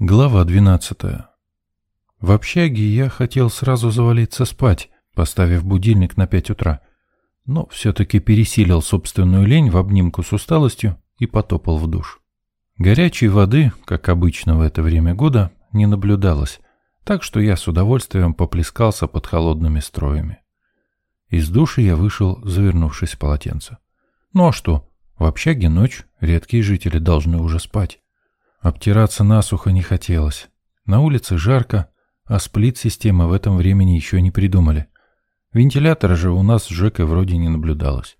Глава 12. В общаге я хотел сразу завалиться спать, поставив будильник на 5 утра, но все-таки пересилил собственную лень в обнимку с усталостью и потопал в душ. Горячей воды, как обычно в это время года, не наблюдалось, так что я с удовольствием поплескался под холодными строями. Из души я вышел, завернувшись в полотенце. Ну а что, в общаге ночь, редкие жители должны уже спать. Обтираться насухо не хотелось. На улице жарко, а сплит-системы в этом времени еще не придумали. Вентилятора же у нас с Жекой вроде не наблюдалось.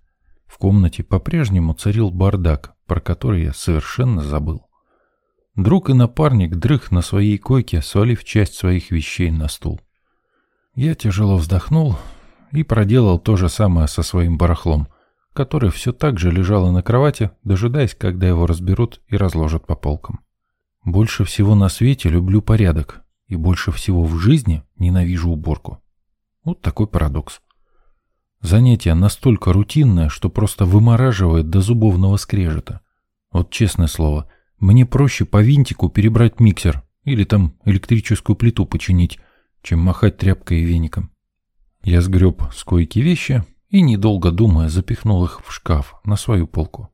В комнате по-прежнему царил бардак, про который я совершенно забыл. Друг и напарник дрых на своей койке, свалив часть своих вещей на стул. Я тяжело вздохнул и проделал то же самое со своим барахлом, который все так же лежало на кровати, дожидаясь, когда его разберут и разложат по полкам. Больше всего на свете люблю порядок, и больше всего в жизни ненавижу уборку. Вот такой парадокс. Занятие настолько рутинное, что просто вымораживает до зубовного скрежета. Вот честное слово, мне проще по винтику перебрать миксер или там электрическую плиту починить, чем махать тряпкой и веником. Я сгреб с койки вещи и, недолго думая, запихнул их в шкаф на свою полку.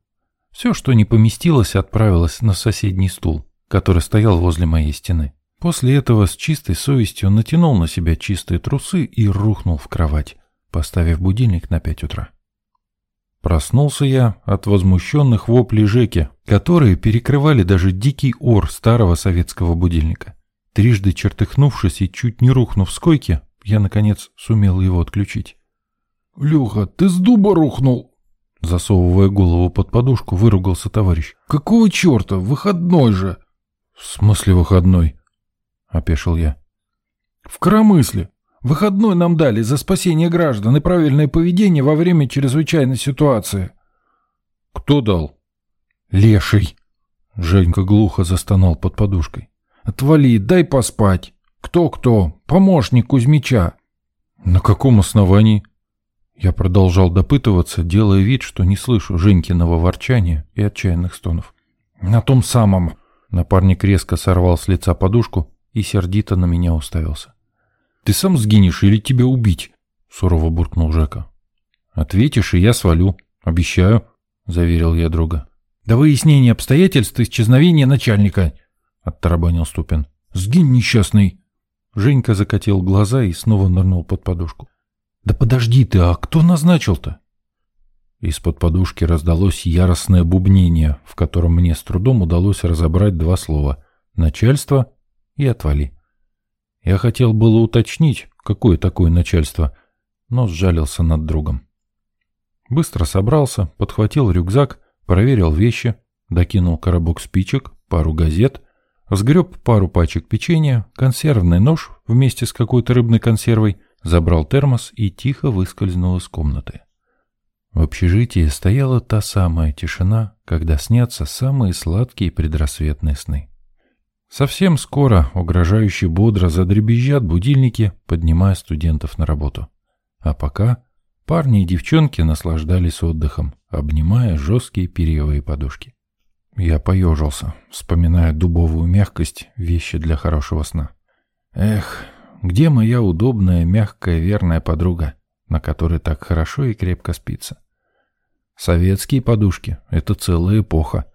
Все, что не поместилось, отправилось на соседний стул который стоял возле моей стены. После этого с чистой совестью натянул на себя чистые трусы и рухнул в кровать, поставив будильник на пять утра. Проснулся я от возмущенных воплей Жеки, которые перекрывали даже дикий ор старого советского будильника. Трижды чертыхнувшись и чуть не рухнув с койки, я, наконец, сумел его отключить. — Леха, ты с дуба рухнул! Засовывая голову под подушку, выругался товарищ. — Какого черта? Выходной же! «В смысле выходной?» — опешил я. «В коромысле. Выходной нам дали за спасение граждан и правильное поведение во время чрезвычайной ситуации». «Кто дал?» «Леший». Женька глухо застонал под подушкой. «Отвали, дай поспать. Кто-кто? Помощник Кузьмича». «На каком основании?» Я продолжал допытываться, делая вид, что не слышу Женькиного ворчания и отчаянных стонов. «На том самом. Напарник резко сорвал с лица подушку и сердито на меня уставился. «Ты сам сгинешь или тебя убить?» — сурово буркнул Жека. «Ответишь, и я свалю. Обещаю», — заверил я друга. «До выяснения обстоятельств исчезновения начальника», — оттарабанил Ступин. «Сгинь, несчастный!» Женька закатил глаза и снова нырнул под подушку. «Да подожди ты, а кто назначил-то?» Из-под подушки раздалось яростное бубнение, в котором мне с трудом удалось разобрать два слова «начальство» и «отвали». Я хотел было уточнить, какое такое начальство, но сжалился над другом. Быстро собрался, подхватил рюкзак, проверил вещи, докинул коробок спичек, пару газет, сгреб пару пачек печенья, консервный нож вместе с какой-то рыбной консервой, забрал термос и тихо выскользнул из комнаты. В общежитии стояла та самая тишина, когда снятся самые сладкие предрассветные сны. Совсем скоро угрожающе бодро задребезжат будильники, поднимая студентов на работу. А пока парни и девчонки наслаждались отдыхом, обнимая жесткие перьевые подушки. Я поежился, вспоминая дубовую мягкость, вещи для хорошего сна. Эх, где моя удобная, мягкая, верная подруга, на которой так хорошо и крепко спится? Советские подушки — это целая эпоха.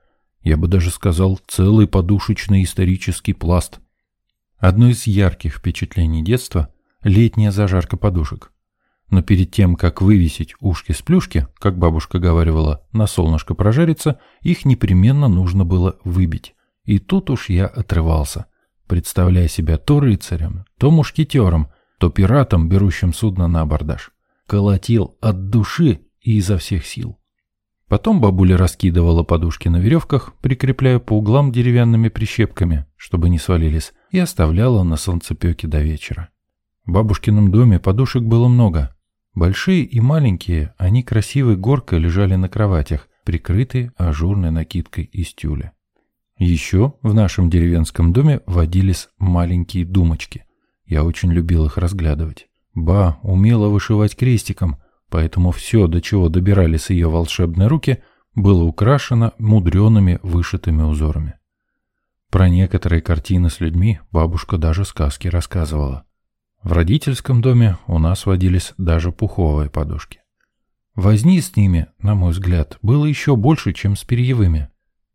Я бы даже сказал, целый подушечный исторический пласт. Одно из ярких впечатлений детства — летняя зажарка подушек. Но перед тем, как вывесить ушки с плюшки, как бабушка говорила, на солнышко прожариться, их непременно нужно было выбить. И тут уж я отрывался, представляя себя то рыцарем, то мушкетером, то пиратом, берущим судно на абордаж. Колотил от души и изо всех сил. Потом бабуля раскидывала подушки на веревках, прикрепляя по углам деревянными прищепками, чтобы не свалились, и оставляла на солнцепеке до вечера. В бабушкином доме подушек было много. Большие и маленькие, они красивой горкой лежали на кроватях, прикрытые ажурной накидкой из тюля. Еще в нашем деревенском доме водились маленькие думочки. Я очень любил их разглядывать. Ба умела вышивать крестиком – поэтому все, до чего добирались ее волшебные руки, было украшено мудреными вышитыми узорами. Про некоторые картины с людьми бабушка даже сказки рассказывала. В родительском доме у нас водились даже пуховые подушки. Возни с ними, на мой взгляд, было еще больше, чем с перьевыми.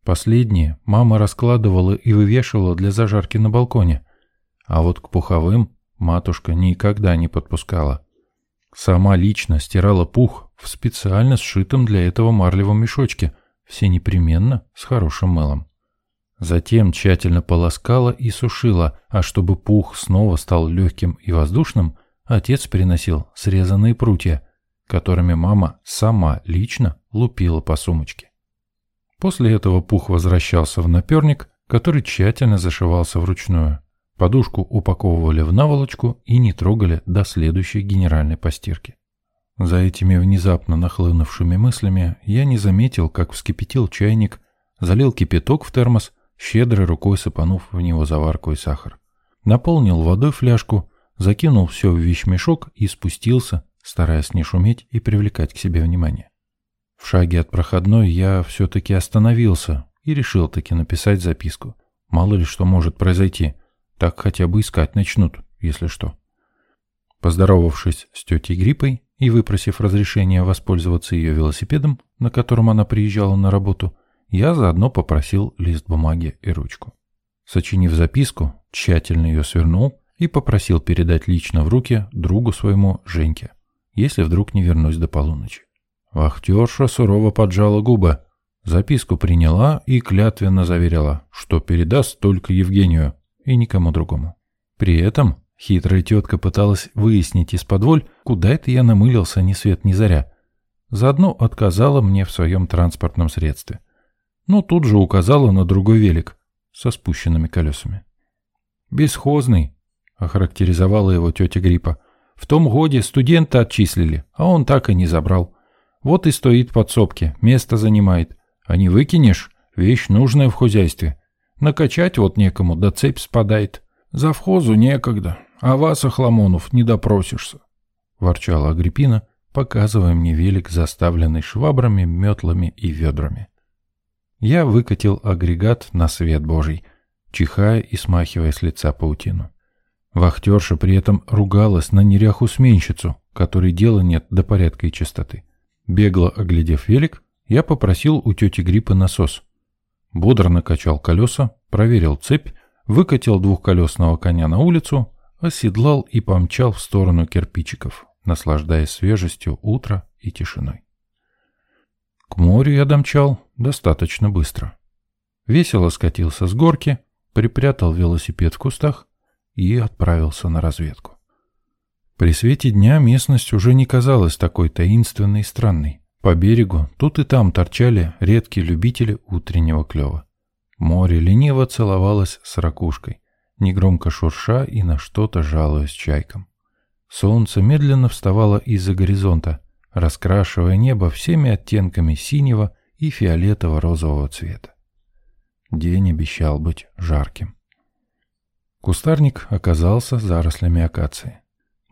Последние мама раскладывала и вывешивала для зажарки на балконе, а вот к пуховым матушка никогда не подпускала. Сама лично стирала пух в специально сшитом для этого марлевом мешочке, все непременно с хорошим мылом. Затем тщательно полоскала и сушила, а чтобы пух снова стал легким и воздушным, отец приносил срезанные прутья, которыми мама сама лично лупила по сумочке. После этого пух возвращался в наперник, который тщательно зашивался вручную. Подушку упаковывали в наволочку и не трогали до следующей генеральной постирки. За этими внезапно нахлынувшими мыслями я не заметил, как вскипятил чайник, залил кипяток в термос щедрой рукой сыпанув в него заварку и сахар. Наполнил водой фляжку, закинул все в вещмешок и спустился, стараясь не шуметь и привлекать к себе внимание. В шаге от проходной я все-таки остановился и решил таки написать записку. Мало ли что может произойти, так хотя бы искать начнут, если что. Поздоровавшись с тетей Гриппой и выпросив разрешения воспользоваться ее велосипедом, на котором она приезжала на работу, я заодно попросил лист бумаги и ручку. Сочинив записку, тщательно ее свернул и попросил передать лично в руки другу своему Женьке, если вдруг не вернусь до полуночи. Вахтерша сурово поджала губы, записку приняла и клятвенно заверила, что передаст только Евгению и никому другому. При этом хитрая тетка пыталась выяснить из-под воль, куда это я намылился ни свет ни заря. Заодно отказала мне в своем транспортном средстве но тут же указала на другой велик со спущенными колесами. «Бесхозный», — охарактеризовала его тетя Гриппа. «В том годе студента отчислили, а он так и не забрал. Вот и стоит в подсобке, место занимает. А не выкинешь, вещь нужная в хозяйстве. Накачать вот некому, да цепь спадает. За вхозу некогда, а вас, Охламонов, не допросишься», — ворчала Агриппина, показывая мне велик, заставленный швабрами, метлами и ведрами. Я выкатил агрегат на свет божий, чихая и смахивая с лица паутину. Вахтерша при этом ругалась на неряху-сменщицу, которой дела нет до порядка и чистоты. Бегло оглядев велик, я попросил у тети Гриппы насос. Бодро накачал колеса, проверил цепь, выкатил двухколесного коня на улицу, оседлал и помчал в сторону кирпичиков, наслаждаясь свежестью утра и тишиной. К морю я домчал достаточно быстро. Весело скатился с горки, припрятал велосипед в кустах и отправился на разведку. При свете дня местность уже не казалась такой таинственной и странной. По берегу тут и там торчали редкие любители утреннего клёва. Море лениво целовалось с ракушкой, негромко шурша и на что-то жалуясь чайкам. Солнце медленно вставало из-за горизонта, раскрашивая небо всеми оттенками синего и фиолетово-розового цвета. День обещал быть жарким. Кустарник оказался зарослями акации.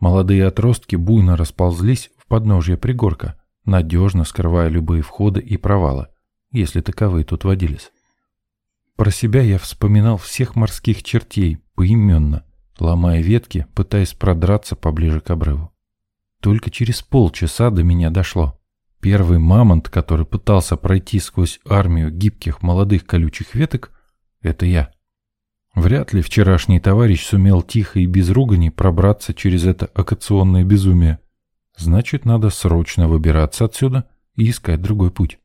Молодые отростки буйно расползлись в подножье пригорка, надежно скрывая любые входы и провалы, если таковые тут водились. Про себя я вспоминал всех морских чертей поименно, ломая ветки, пытаясь продраться поближе к обрыву. Только через полчаса до меня дошло. Первый мамонт, который пытался пройти сквозь армию гибких молодых колючих веток, это я. Вряд ли вчерашний товарищ сумел тихо и без ругани пробраться через это акационное безумие. Значит, надо срочно выбираться отсюда и искать другой путь.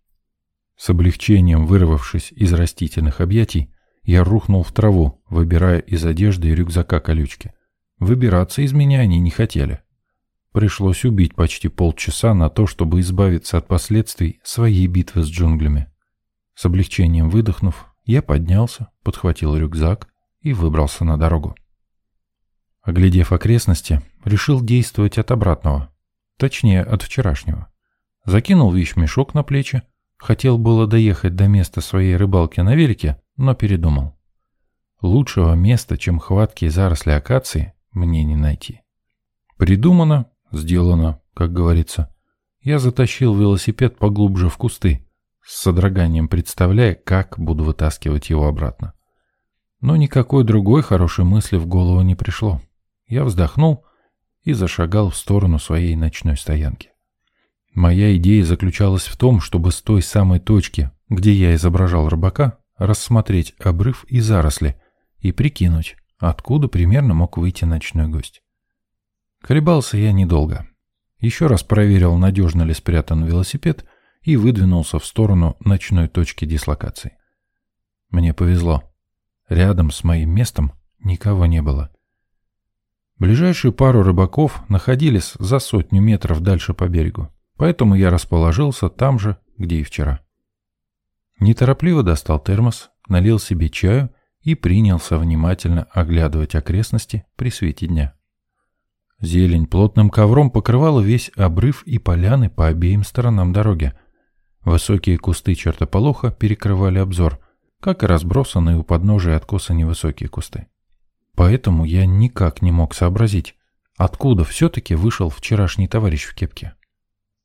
С облегчением вырвавшись из растительных объятий, я рухнул в траву, выбирая из одежды и рюкзака колючки. Выбираться из меня они не хотели. Пришлось убить почти полчаса на то, чтобы избавиться от последствий своей битвы с джунглями. С облегчением выдохнув, я поднялся, подхватил рюкзак и выбрался на дорогу. Оглядев окрестности, решил действовать от обратного, точнее от вчерашнего. Закинул вещмешок на плечи, хотел было доехать до места своей рыбалки на велике, но передумал. Лучшего места, чем хваткие заросли акации, мне не найти. Придумано, Сделано, как говорится. Я затащил велосипед поглубже в кусты, с содроганием представляя, как буду вытаскивать его обратно. Но никакой другой хорошей мысли в голову не пришло. Я вздохнул и зашагал в сторону своей ночной стоянки. Моя идея заключалась в том, чтобы с той самой точки, где я изображал рыбака, рассмотреть обрыв и заросли и прикинуть, откуда примерно мог выйти ночной гость. Колебался я недолго. Еще раз проверил, надежно ли спрятан велосипед, и выдвинулся в сторону ночной точки дислокации. Мне повезло. Рядом с моим местом никого не было. Ближайшие пару рыбаков находились за сотню метров дальше по берегу, поэтому я расположился там же, где и вчера. Неторопливо достал термос, налил себе чаю и принялся внимательно оглядывать окрестности при свете дня. Зелень плотным ковром покрывала весь обрыв и поляны по обеим сторонам дороги. Высокие кусты чертополоха перекрывали обзор, как и разбросанные у подножия откоса невысокие кусты. Поэтому я никак не мог сообразить, откуда все-таки вышел вчерашний товарищ в кепке.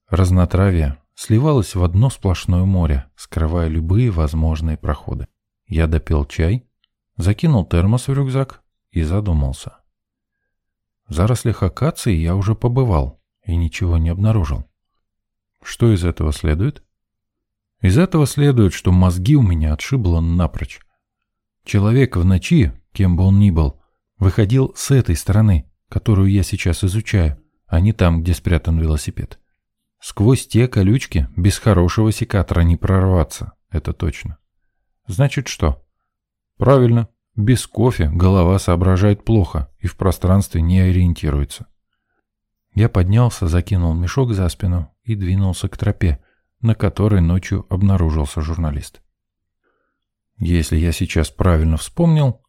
Разнотравие сливалось в одно сплошное море, скрывая любые возможные проходы. Я допил чай, закинул термос в рюкзак и задумался. В зарослях акации я уже побывал и ничего не обнаружил. Что из этого следует? Из этого следует, что мозги у меня отшибло напрочь. Человек в ночи, кем бы он ни был, выходил с этой стороны, которую я сейчас изучаю, а не там, где спрятан велосипед. Сквозь те колючки без хорошего секатора не прорваться, это точно. Значит что? Правильно, без кофе голова соображает плохо и в пространстве не ориентируется. Я поднялся, закинул мешок за спину и двинулся к тропе, на которой ночью обнаружился журналист. Если я сейчас правильно вспомнил,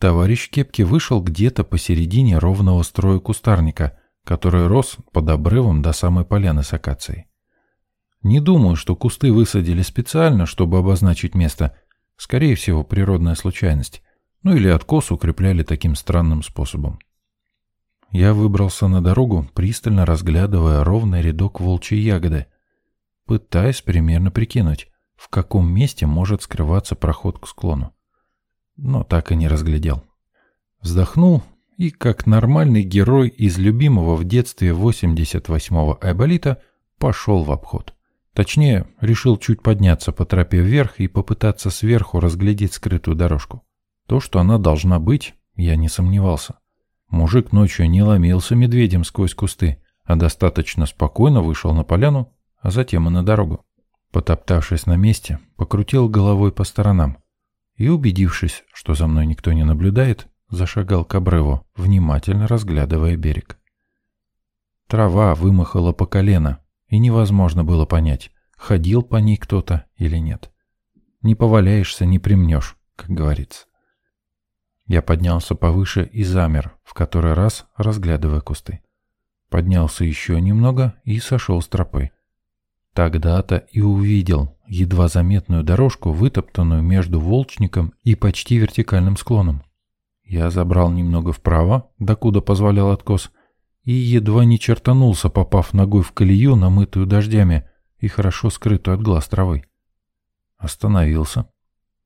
товарищ Кепки вышел где-то посередине ровного строя кустарника, который рос под обрывом до самой поляны с акацией. Не думаю, что кусты высадили специально, чтобы обозначить место. Скорее всего, природная случайность. Ну или откос укрепляли таким странным способом. Я выбрался на дорогу, пристально разглядывая ровный рядок волчьей ягоды, пытаясь примерно прикинуть, в каком месте может скрываться проход к склону. Но так и не разглядел. Вздохнул и, как нормальный герой из любимого в детстве 88-го Айболита, пошел в обход. Точнее, решил чуть подняться по тропе вверх и попытаться сверху разглядеть скрытую дорожку. То, что она должна быть, я не сомневался. Мужик ночью не ломился медведем сквозь кусты, а достаточно спокойно вышел на поляну, а затем и на дорогу. Потоптавшись на месте, покрутил головой по сторонам и, убедившись, что за мной никто не наблюдает, зашагал к обрыву, внимательно разглядывая берег. Трава вымахала по колено, и невозможно было понять, ходил по ней кто-то или нет. Не поваляешься, не примнешь, как говорится. Я поднялся повыше и замер, в который раз разглядывая кусты. Поднялся еще немного и сошел с тропы. Тогда-то и увидел едва заметную дорожку, вытоптанную между волчником и почти вертикальным склоном. Я забрал немного вправо, докуда позволял откос, и едва не чертанулся, попав ногой в колею, намытую дождями и хорошо скрытую от глаз травой. Остановился.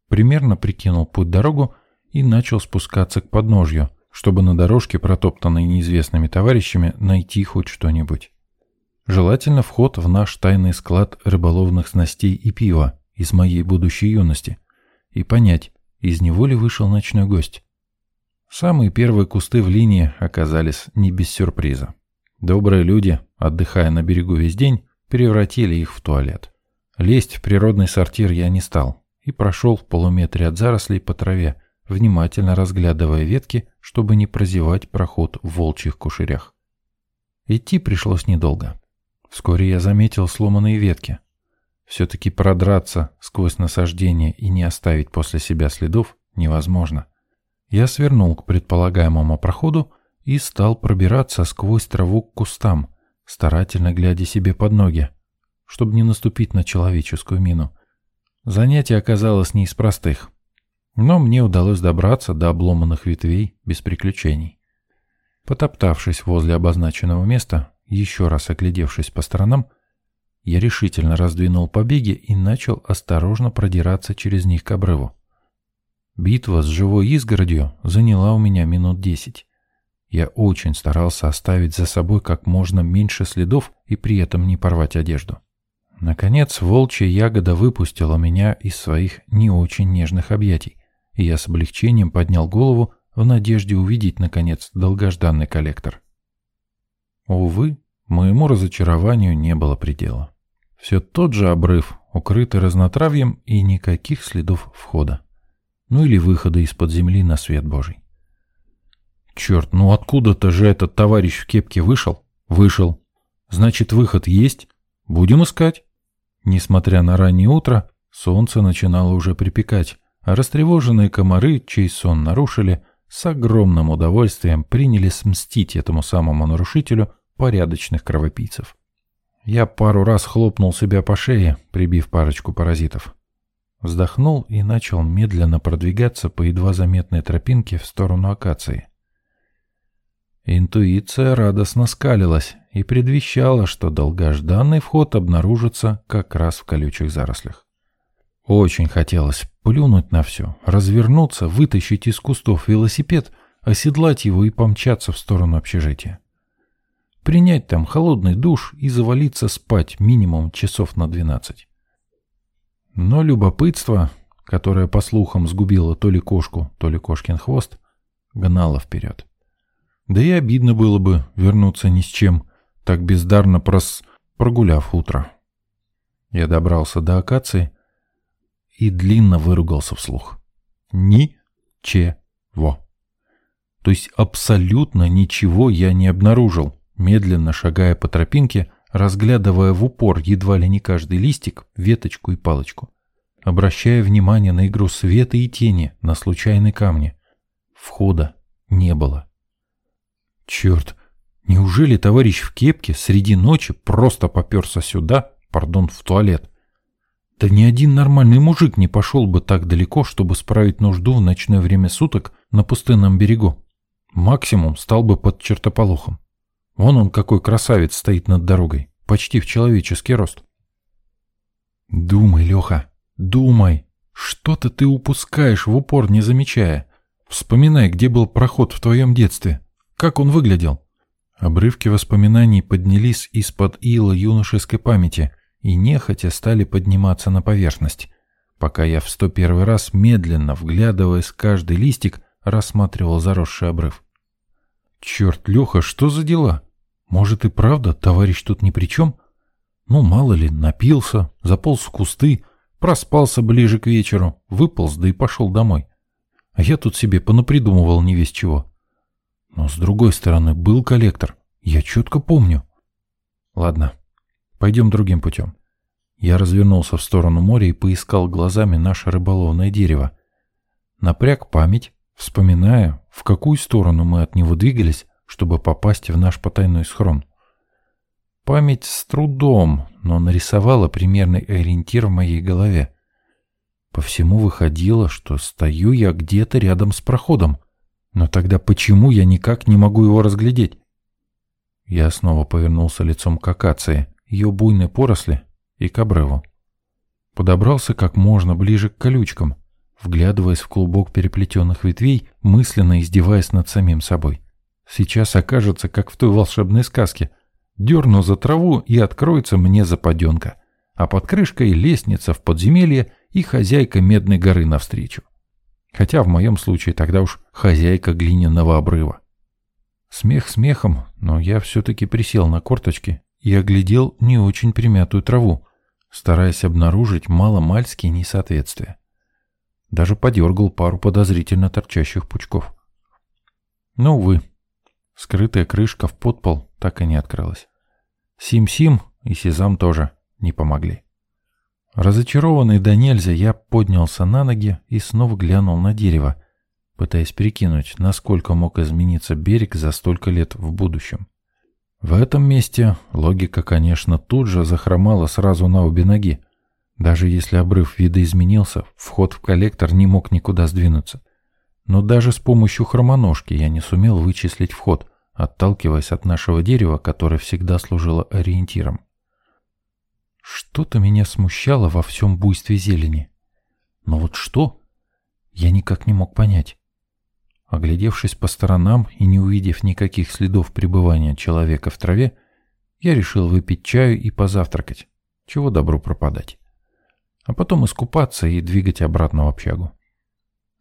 Примерно прикинул путь-дорогу и начал спускаться к подножью, чтобы на дорожке, протоптанной неизвестными товарищами, найти хоть что-нибудь. Желательно вход в наш тайный склад рыболовных снастей и пива из моей будущей юности и понять, из него ли вышел ночной гость. Самые первые кусты в линии оказались не без сюрприза. Добрые люди, отдыхая на берегу весь день, превратили их в туалет. Лезть в природный сортир я не стал и прошел в полуметре от зарослей по траве, внимательно разглядывая ветки, чтобы не прозевать проход в волчьих кушерях. Идти пришлось недолго. Вскоре я заметил сломанные ветки. Все-таки продраться сквозь насаждение и не оставить после себя следов невозможно. Я свернул к предполагаемому проходу и стал пробираться сквозь траву к кустам, старательно глядя себе под ноги, чтобы не наступить на человеческую мину. Занятие оказалось не из простых. Но мне удалось добраться до обломанных ветвей без приключений. Потоптавшись возле обозначенного места, еще раз оглядевшись по сторонам, я решительно раздвинул побеги и начал осторожно продираться через них к обрыву. Битва с живой изгородью заняла у меня минут десять. Я очень старался оставить за собой как можно меньше следов и при этом не порвать одежду. Наконец, волчья ягода выпустила меня из своих не очень нежных объятий, и я с облегчением поднял голову в надежде увидеть, наконец, долгожданный коллектор. Увы, моему разочарованию не было предела. Все тот же обрыв, укрытый разнотравьем и никаких следов входа. Ну или выхода из-под земли на свет Божий. Черт, ну откуда-то же этот товарищ в кепке вышел? Вышел. Значит, выход есть? Будем искать. Несмотря на раннее утро, солнце начинало уже припекать, а растревоженные комары, чей сон нарушили, с огромным удовольствием принялись мстить этому самому нарушителю порядочных кровопийцев. Я пару раз хлопнул себя по шее, прибив парочку паразитов. Вздохнул и начал медленно продвигаться по едва заметной тропинке в сторону акации. Интуиция радостно скалилась и предвещала, что долгожданный вход обнаружится как раз в колючих зарослях. Очень хотелось плюнуть на все, развернуться, вытащить из кустов велосипед, оседлать его и помчаться в сторону общежития. Принять там холодный душ и завалиться спать минимум часов на двенадцать. Но любопытство, которое, по слухам, сгубило то ли кошку, то ли кошкин хвост, гнало вперед. Да и обидно было бы вернуться ни с чем, так бездарно прос... прогуляв утро. Я добрался до акации и длинно выругался вслух. Ни-че-во. То есть абсолютно ничего я не обнаружил, медленно шагая по тропинке, разглядывая в упор едва ли не каждый листик, веточку и палочку, обращая внимание на игру света и тени на случайные камни. Входа не было. Черт, неужели товарищ в кепке среди ночи просто поперся сюда, пардон, в туалет? Да ни один нормальный мужик не пошел бы так далеко, чтобы справить нужду в ночное время суток на пустынном берегу. Максимум стал бы под чертополохом. Вон он какой красавец стоит над дорогой, почти в человеческий рост. Думай, Леха, думай. Что-то ты упускаешь в упор, не замечая. Вспоминай, где был проход в твоем детстве. Как он выглядел? Обрывки воспоминаний поднялись из-под ила юношеской памяти и нехотя стали подниматься на поверхность, пока я в сто первый раз медленно, вглядываясь каждый листик, рассматривал заросший обрыв. Черт, Леха, что за дела? Может и правда, товарищ тут ни при чем? Ну, мало ли, напился, заполз в кусты, проспался ближе к вечеру, выполз, да и пошел домой. А я тут себе понапридумывал не весь чего. Но с другой стороны, был коллектор. Я четко помню. Ладно, пойдем другим путем. Я развернулся в сторону моря и поискал глазами наше рыболовное дерево. Напряг память, вспоминая, в какую сторону мы от него двигались, чтобы попасть в наш потайной схрон. Память с трудом, но нарисовала примерный ориентир в моей голове. По всему выходило, что стою я где-то рядом с проходом, но тогда почему я никак не могу его разглядеть? Я снова повернулся лицом к акации, ее буйной поросли и к обрыву. Подобрался как можно ближе к колючкам, вглядываясь в клубок переплетенных ветвей, мысленно издеваясь над самим собой. Сейчас окажется, как в той волшебной сказке. Дерну за траву, и откроется мне западенка. А под крышкой лестница в подземелье и хозяйка Медной горы навстречу. Хотя в моем случае тогда уж хозяйка глиняного обрыва. Смех смехом, но я все-таки присел на корточки и оглядел не очень примятую траву, стараясь обнаружить маломальские несоответствия. Даже подергал пару подозрительно торчащих пучков. Но, увы, скрытая крышка в подпол так и не открылась. Сим-Сим и Сезам тоже не помогли. Разочарованный до нельзя, я поднялся на ноги и снова глянул на дерево, пытаясь прикинуть, насколько мог измениться берег за столько лет в будущем. В этом месте логика, конечно, тут же захромала сразу на обе ноги. Даже если обрыв видоизменился, вход в коллектор не мог никуда сдвинуться. Но даже с помощью хромоножки я не сумел вычислить вход, отталкиваясь от нашего дерева, которое всегда служило ориентиром. Что-то меня смущало во всем буйстве зелени. Но вот что? Я никак не мог понять. Оглядевшись по сторонам и не увидев никаких следов пребывания человека в траве, я решил выпить чаю и позавтракать. Чего добру пропадать. А потом искупаться и двигать обратно в общагу.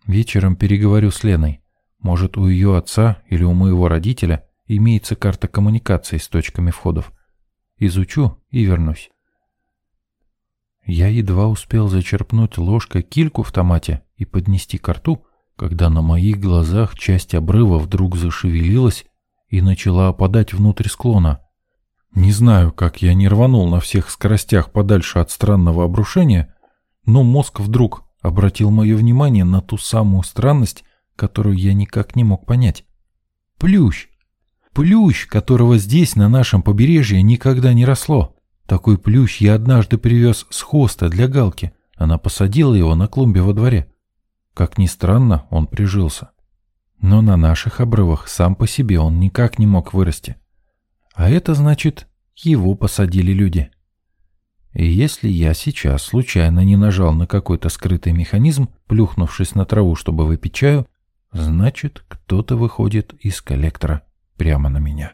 Вечером переговорю с Леной. Может, у ее отца или у моего родителя имеется карта коммуникации с точками входов. Изучу и вернусь. Я едва успел зачерпнуть ложкой кильку в томате и поднести ко рту, когда на моих глазах часть обрыва вдруг зашевелилась и начала опадать внутрь склона. Не знаю, как я не рванул на всех скоростях подальше от странного обрушения, но мозг вдруг обратил мое внимание на ту самую странность, которую я никак не мог понять. Плющ! Плющ, которого здесь, на нашем побережье, никогда не росло. Такой плющ я однажды привез с хоста для Галки. Она посадила его на клумбе во дворе. Как ни странно, он прижился. Но на наших обрывах сам по себе он никак не мог вырасти. А это значит, его посадили люди. И если я сейчас случайно не нажал на какой-то скрытый механизм, плюхнувшись на траву, чтобы выпить чаю, значит, кто-то выходит из коллектора прямо на меня.